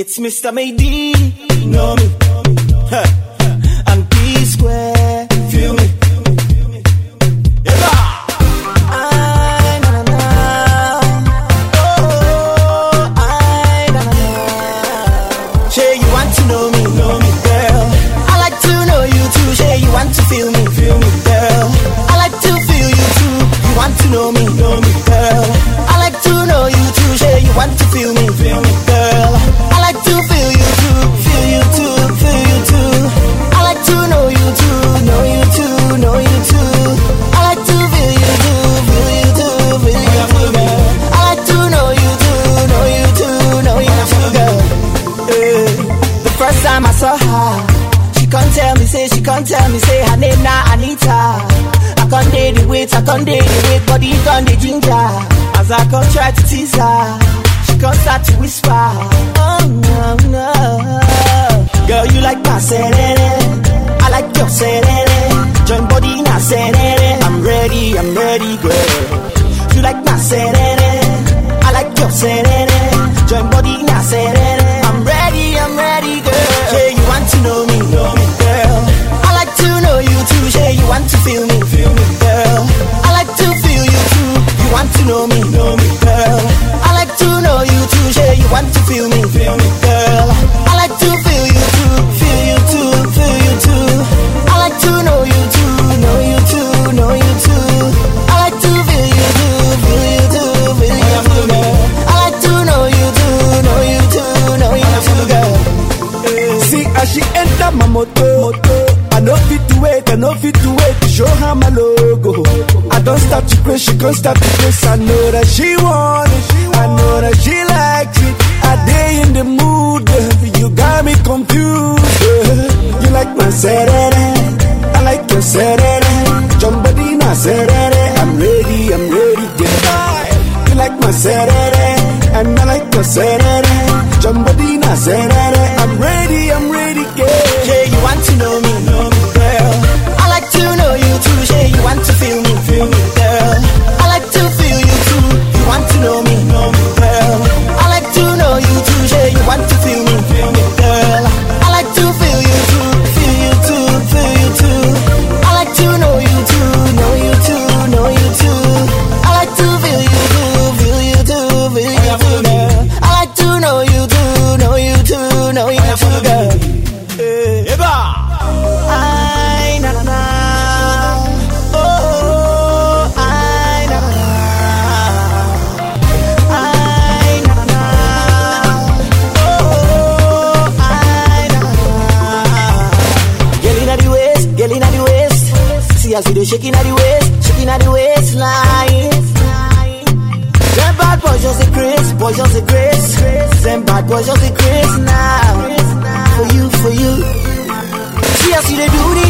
It's Mr. May D. Know me. And P Square. Feel me. Yeah. I, na, na, na. I, na, na, na. Say you want to know me, girl. I like to know you too. Say you want to feel me, feel me, girl. I like to feel you too. You want to know me, me, girl. I like to know you too. Say you want to feel me, feel me, girl. Say she can't tell me, say her name now Anita. I can't date the wait, I can't date the wait, body can't the ginger. As I come try to tease her, she can't start to whisper. Oh no no, girl you like my serere, I like your serere. Join body now serere, I'm ready, I'm ready, girl. You like my serere, I like your serere. Join body now serere, want to feel me, feel me, girl. I like to feel you too, you want to know me, know me, girl. I like to know you too, yeah, you want to feel me, feel me, girl. I like to feel you too, feel you too, feel you too. I like to know you too, know you too, know you too. I like to feel you too, feel you too, feel you too, girl. I like to know you too, know you too, know you too, girl. See as she enter my motor, I no fit to wait, I no fit to wait to show her my logo. I don't start to pray, she can't start to press. I know that she want it, I know that she likes it. I day in the mood, you got me confused. You like my serere, I like your serere. Jumbadina serere, I'm ready, I'm ready, girl. You like my serere, and I like your serere. Jumbadina serere, I'm ready, I'm ready, See as you dey shake inna the waist, shake inna the waistline. Them bad boys just a craze, boys just a craze. Them bad boys just a craze now. For you, for you. See as you they do, they